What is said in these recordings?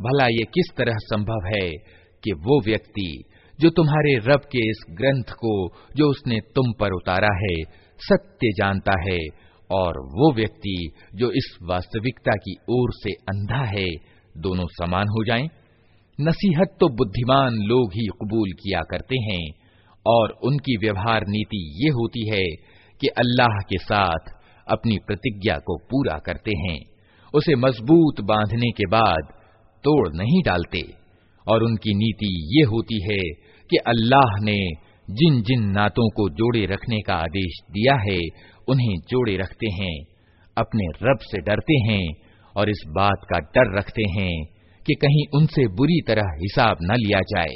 भला ये किस तरह संभव है कि वो व्यक्ति जो तुम्हारे रब के इस ग्रंथ को जो उसने तुम पर उतारा है सत्य जानता है और वो व्यक्ति जो इस वास्तविकता की ओर से अंधा है दोनों समान हो जाएं? नसीहत तो बुद्धिमान लोग ही कबूल किया करते हैं और उनकी व्यवहार नीति ये होती है कि अल्लाह के साथ अपनी प्रतिज्ञा को पूरा करते हैं। उसे मज़बूत बांधने के बाद तोड़ नहीं डालते। और उनकी नीति ये होती है कि अल्लाह ने जिन जिन नातों को जोड़े रखने का आदेश दिया है, उन्हें जोड़े रखते हैं, अपने रब से डरते हैं और इस बात का डर रखते हैं कि कहीं उनसे बुरी तरह हिसाब न लिया जाए।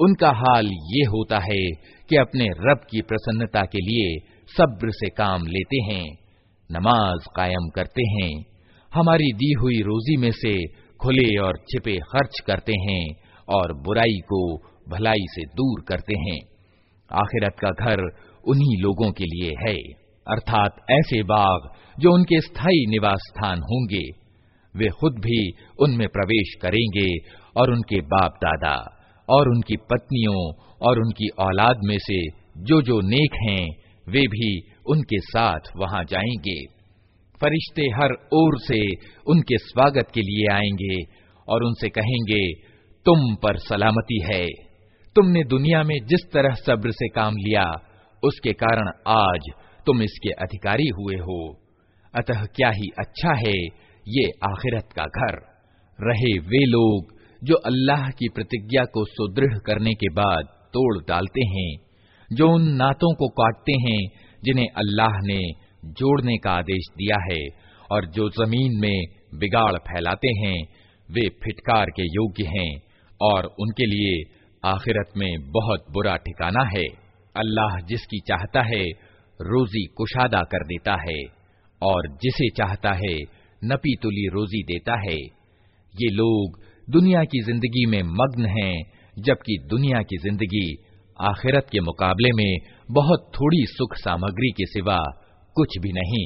उनका हाल ये होता है कि अपने रब की प्रसन्नता के लिए सब्र से काम लेते हैं नमाज कायम करते हैं हमारी दी हुई रोजी में से खुले और छिपे खर्च करते हैं और बुराई को भलाई से दूर करते हैं आखिरत का घर उन्हीं लोगों के लिए है अर्थात ऐसे बाग जो उनके स्थायी निवास स्थान होंगे। वे खुद भी उनमें प्रवेश करेंगे और उनके बाप दादा और उनकी पत्नियों और उनकी औलाद में से जो जो नेक हैं, वे भी उनके साथ वहाँ जाएँगे। फरिश्ते हर ओर से उनके स्वागत के लिए आएँगे और उनसे कहेंगे, तुम पर सलामती है। तुमने दुनिया में जिस तरह सब्र से काम लिया, उसके कारण आज तुम इसके अधिकारी हुए हो। अतः क्या ही अच्छा है ये आखिरत का घर। रहे वे लोग जो अल्लाह की प्रतिज्ञा को सुदृढ़ करने के बाद तोड़ डालते हैं, जो उन नातों को काटते हैं, जिन्हें अल्लाह ने जोड़ने का आदेश दिया है, और जो ज़मीन में बिगाड़ फैलाते हैं, वे फिटकार के योग्य हैं, और उनके लिए आखिरत में बहुत बुरा ठिकाना है। अल्लाह जिसकी चाहता है रोजी कुशादा कर देता है और जिसे चाहता है नपी तुली रोजी देता है। ये लोग दुनिया की ज़िंदगी में मग्न हैं, जबकि दुनिया की ज़िंदगी आखिरत के मुकाबले में बहुत थोड़ी सुख सामग्री के सिवा कुछ भी नहीं।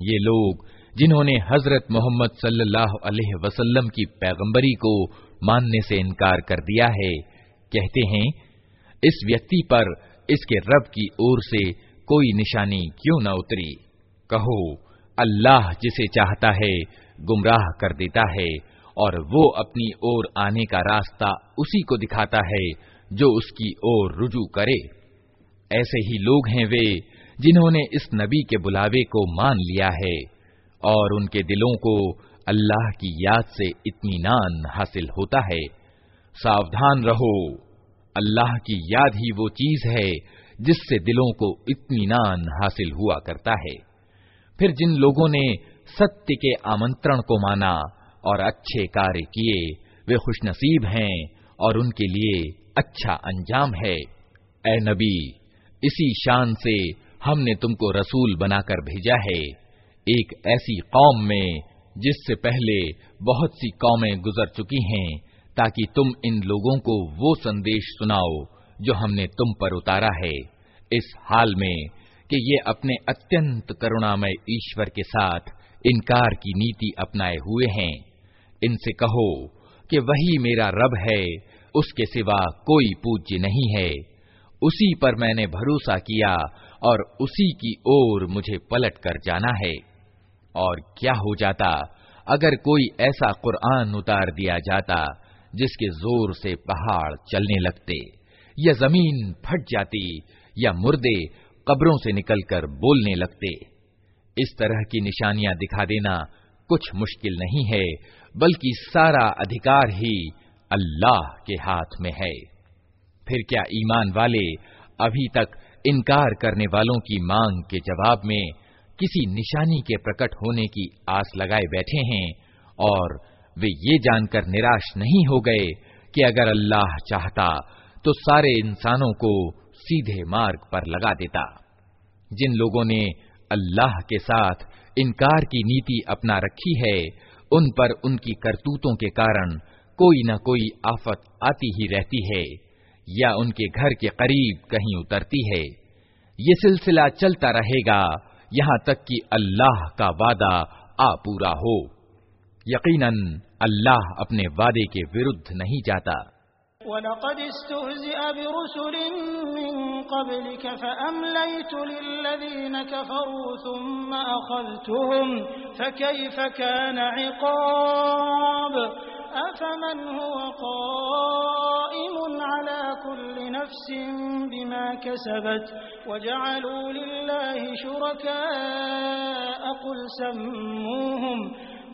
ये लोग जिन्होंने हजरत मोहम्मद सल्लल्लाहु अलैहि वसल्लम की पैगंबरी को मानने से इनकार कर दिया है कहते हैं, इस व्यक्ति पर इसके रब की ओर से कोई निशानी क्यों न उतरी? कहो, अल्लाह जिसे चाहता है, गुमराह कर देता है, और वो अपनी ओर आने का रास्ता उसी को दिखाता है, जो उसकी ओर रुजू करे। ऐसे ही लोग हैं वे, जिन्होंने इस नबी के बुलावे को मान लिया है, और उनके दिलों को अल्लाह की याद से इत्मीनान हासिल होता है। सावधान रहो। अल्लाह की याद ही वो चीज़ है जिससे दिलों को इत्मीनान हासिल हुआ करता है। फिर जिन लोगों ने सत्य के आमंत्रण को माना और अच्छे कार्य किए, वे खुशनसीब हैं और उनके लिए अच्छा अंजाम है। ए नबी, इसी शान से हमने तुमको रसूल बनाकर भेजा है। एक ऐसी कौम में जिससे पहले बहुत सी कौमें गुजर चुकी हैं ताकि तुम इन लोगों को वो संदेश सुनाओ जो हमने तुम पर उतारा है, इस हाल में कि ये अपने अत्यंत करुणामय ईश्वर के साथ इनकार की नीति अपनाए हुए हैं। इनसे कहो कि वही मेरा रब है, उसके सिवा कोई पूज्य नहीं है। उसी पर मैंने भरोसा किया और उसी की ओर मुझे पलट कर जाना है। और क्या हो जाता अगर कोई ऐसा कुरान उतार दिया जाता जिसके ज़ोर से पहाड़ चलने लगते। या ज़मीन फट जाती, या मुर्दे कब्रों से निकलकर बोलने लगते। इस तरह की निशानियाँ दिखा देना कुछ मुश्किल नहीं है, बल्कि सारा अधिकार ही अल्लाह के हाथ में है। फिर क्या ईमान वाले अभी तक इनकार करने वालों की मांग के जवाब में किसी निशानी के प्रकट होने की आस लगाए बैठे हैं और वे ये जानकर निराश नहीं हो गए कि अगर अल्लाह चाहता तो सारे इंसानों को सीधे मार्ग पर लगा देता। जिन लोगों ने अल्लाह के साथ इनकार की नीति अपना रखी है, उन पर उनकी करतूतों के कारण कोई न कोई आफत आती ही रहती है, या उनके घर के करीब कहीं उतरती है। ये सिलसिला चलता रहेगा, यहाँ तक कि अल्लाह का वादा आ पूरा हो। यकीनन अल्लाह अपने वादे के विरुद्ध नहीं जाता वलक़द इस्तुहज़िअ बिरुसुलिन मिन क़ब्लिक फ़अम्लयतु लिल्लज़ीन कफ़रू थुम्म अख़ज़्तुहुम फ़कैफ़ कान इक़ाब अफ़मन हुव क़ाइमुन अला कुल्लि नफ़्सिन बिमा कसबत वजअलू लिल्लाहि शुरकाअ क़ुल सम्मूहुम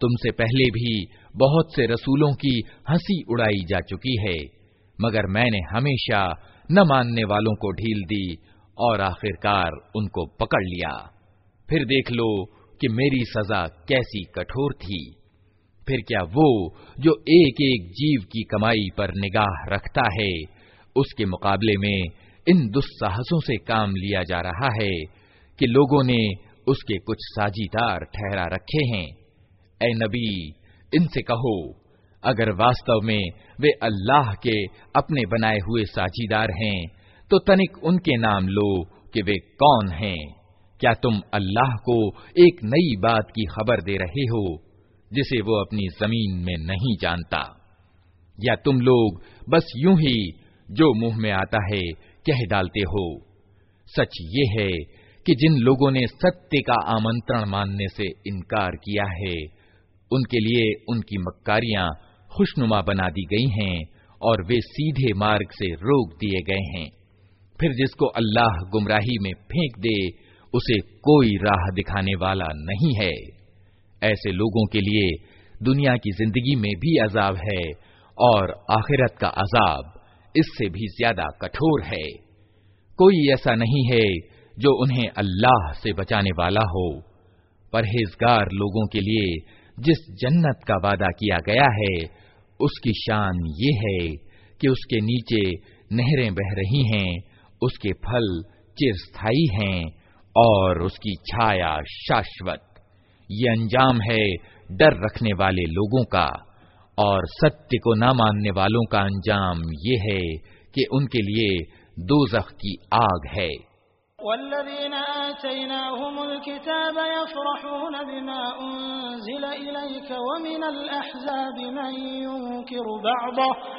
तुमसे पहले भी बहुत से रसूलों की हंसी उड़ाई जा चुकी है मगर मैंने हमेशा न मानने वालों को ढील दी और आखिरकार उनको पकड़ लिया फिर देख लो कि मेरी सजा कैसी कठोर थी फिर क्या वो जो एक एक जीव की कमाई पर निगाह रखता है उसके मुकाबले में इन दुस्साहसों से काम लिया जा रहा है कि लोगों ने उसके कुछ साझीदार ठहरा रखे हैं। ए नबी, इनसे कहो, अगर वास्तव में वे अल्लाह के अपने बनाए हुए साझीदार हैं तो तनिक उनके नाम लो कि वे कौन हैं। क्या तुम अल्लाह को एक नई बात की खबर दे रहे हो, जिसे वो अपनी ज़मीन में नहीं जानता? या तुम लोग बस यूँ ही जो मुँह में आता है, कह डालते हो। सच ये है कि जिन लोगों ने सत्य का आमंत्रण मानने से इनकार किया है, उनके लिए उनकी मक्कारियाँ खुशनुमा बना दी गई हैं और वे सीधे मार्ग से रोक दिए गए हैं। फिर जिसको अल्लाह गुमराही में फेंक दे, उसे कोई राह दिखाने वाला नहीं है। ऐसे लोगों के लिए दुनिया की ज़िंदगी में भी अजाब है और आखिरत का अजाब इससे भी ज़्यादा कठोर है। कोई ऐसा नहीं है जो उन्हें अल्लाह से बचाने वाला हो। परहेजगार लोगों के लिए जिस जन्नत का वादा किया गया है, उसकी शान ये है कि उसके नीचे नहरें बह रही हैं, उसके फल चिरस्थायी हैं और उसकी छाया शाश्वत। ये अंजाम है डर रखने वाले लोगों का। और सत्य को न मानने वालों का अंजाम ये है कि उनके लिए दोजख की आग है वल्लज़ीन आतैनाहुमुल किताब यफ़रहून बिमा उन्ज़िल इलैक व मिनल अहज़ाबि मन युनकिरु बअदह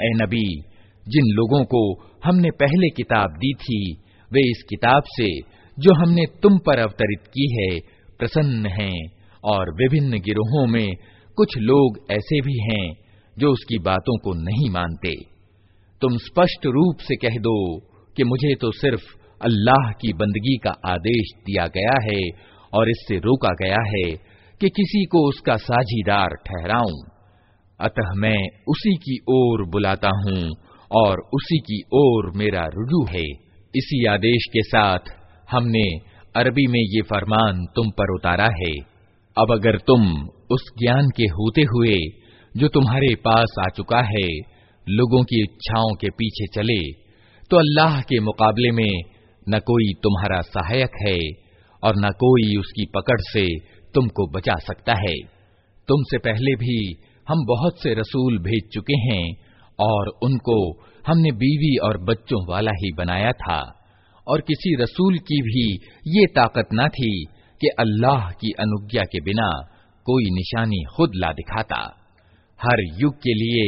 ए नबी जिन लोगों को हमने पहले किताब दी थी वे इस किताब से जो हमने तुम पर अवतरित की है प्रसन्न हैं और विभिन्न गिरोहों में कुछ लोग ऐसे भी हैं जो उसकी बातों को नहीं मानते तुम स्पष्ट रूप से कह दो कि मुझे तो सिर्फ़ अल्लाह की बंदगी का आदेश दिया गया है और इससे रोका गया है कि किसी को उसका साझीदार ठहराऊं। अतः मैं उसी की ओर बुलाता हूँ और उसी की ओर मेरा रुजू है। इसी आदेश के साथ हमने अरबी में ये फरमान तुम पर उतारा है। अब अगर तुम उस ज्ञान के होते हुए जो तुम्हारे पास आ चुका है लोगों की इच्छाओं के पीछे चले तो अल्लाह के मुकाबले में न कोई तुम्हारा सहायक है और न कोई उसकी पकड़ से तुमको बचा सकता है। तुमसे पहले भी हम बहुत से रसूल भेज चुके हैं और उनको हमने बीवी और बच्चों वाला ही बनाया था, और किसी रसूल की भी ये ताकत न थी कि अल्लाह की अनुज्ञा के बिना कोई निशानी खुद ला दिखाता। हर युग के लिए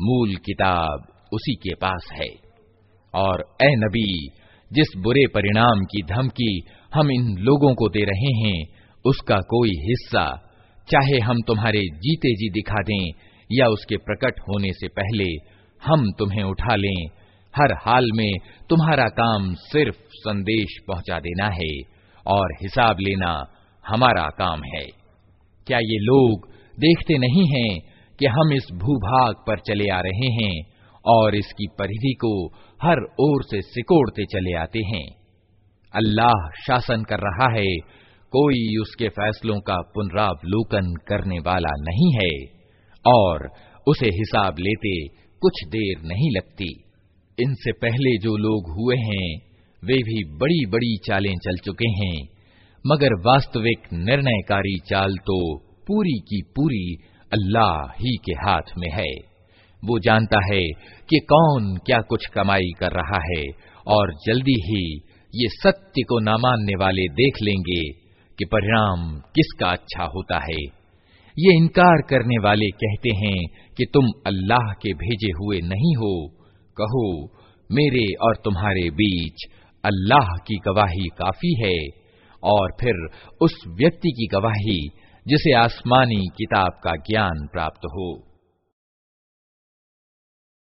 मूल किताब उसी के पास है। और ए नबी, जिस बुरे परिणाम की धमकी हम इन लोगों को दे रहे हैं, उसका कोई हिस्सा, चाहे हम तुम्हारे जीते जी दिखा दें या उसके प्रकट होने से पहले, हम तुम्हें उठा लें। हर हाल में तुम्हारा काम सिर्फ़ संदेश पहुँचा देना है और हिसाब लेना हमारा काम है। क्या ये लोग देखते नहीं हैं कि हम इस भूभाग पर चले आ रहे हैं और इसकी परिधि को हर ओर से सिकोड़ते चले आते हैं। अल्लाह शासन कर रहा है, कोई उसके फैसलों का पुनरावलोकन करने वाला नहीं है और उसे हिसाब लेते कुछ देर नहीं लगती। इनसे पहले जो लोग हुए हैं, वे भी बड़ी बड़ी चालें चल चुके हैं, मगर वास्तविक निर्णयकारी चाल तो पूरी की पूरी अल्लाह ही के हाथ में है। वो जानता है कि कौन क्या कुछ कमाई कर रहा है और जल्दी ही ये सत्य को न मानने वाले देख लेंगे कि परिणाम किसका अच्छा होता है। ये इनकार करने वाले कहते हैं कि तुम अल्लाह के भेजे हुए नहीं हो। कहो, मेरे और तुम्हारे बीच अल्लाह की गवाही काफ़ी है और फिर उस व्यक्ति की गवाही जिसे आसमानी किताब का ज्ञान प्राप्त हो।